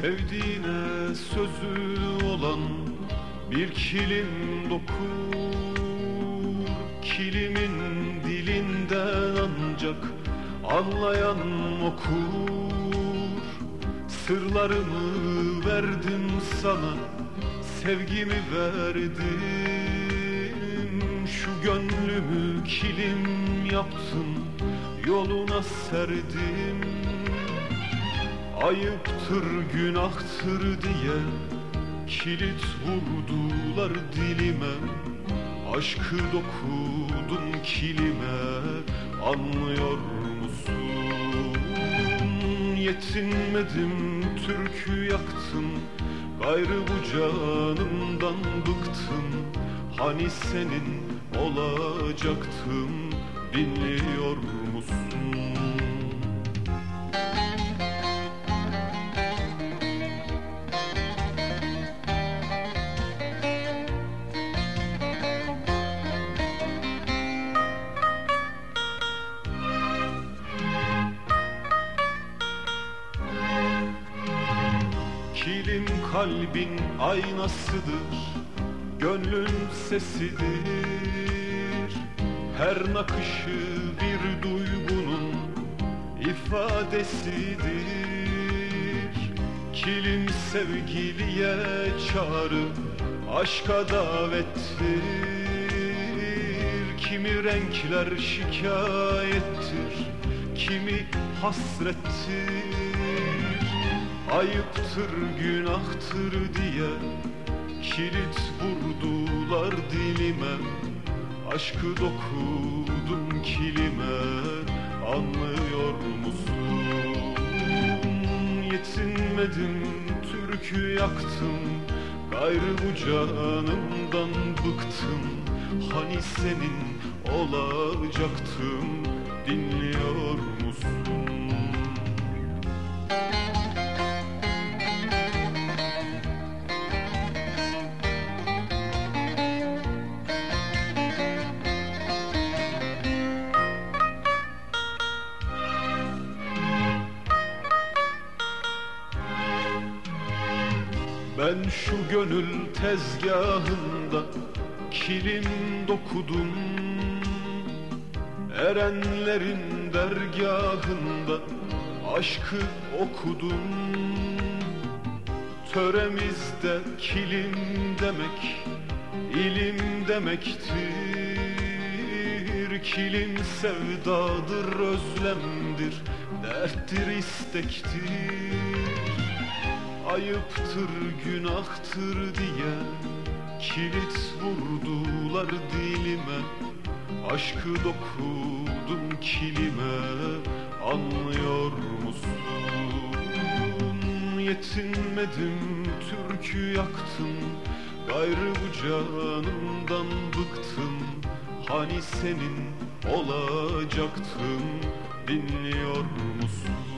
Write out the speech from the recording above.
Sevdiğine sözü olan bir kilim dokur. Kilimin dilinden ancak anlayan okur. Sırlarımı verdim sana, sevgimi verdim. Şu gönlümü kilim yaptım, yoluna serdim Ayıptır günahtır diye Kilit vurdular dilime Aşkı dokudum kilime Anlıyor musun? Yetinmedim türkü yaktım Gayrı bu canımdan bıktım Hani senin olacaktım Dinliyor musun? Kilim kalbin aynasıdır Gönlün sesidir. Her nakışı bir duygunun ifadesidir. Kilim sevgiliye çağrı Aşka davettir. Kimi renkler şikayettir Kimi hasrettir Ayıptır günahtır diye Kilit vurdular dilime Aşkı dokudum kilime Anlıyor musun? Yetinmedim türkü yaktım Gayrı bu canımdan bıktım Hani senin olacaktım Dinliyor musun? Ben şu gönül tezgahında kilim dokudum. Erenlerin dergahında aşkı okudum. Töremizde kilim demek ilim demektir. Kilim sevdadır, özlemdir, derttir, istektir Ayıptır günahtır diye Kilit vurdular dilime Aşkı dokudum kilime Anlıyor musun? Yetinmedim türkü yaktım Gayrı bu canımdan bıktım Hani senin olacaktım Dinliyor musun?